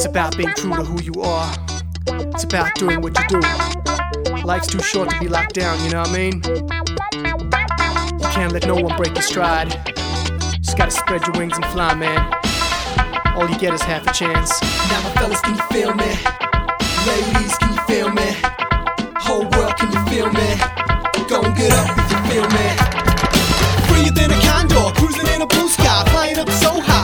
It's about being true to who you are. It's about doing what you do. Life's too short to be locked down, you know what I mean? You can't let no one break your stride. Gotta spread your wings and fly, man. All you get is half a chance. Now, my fellas, can you feel me? Ladies, can you feel me? Whole world, can you feel me? And get up if you feel me. Freer than a condor, cruising in a blue sky, flying up so high.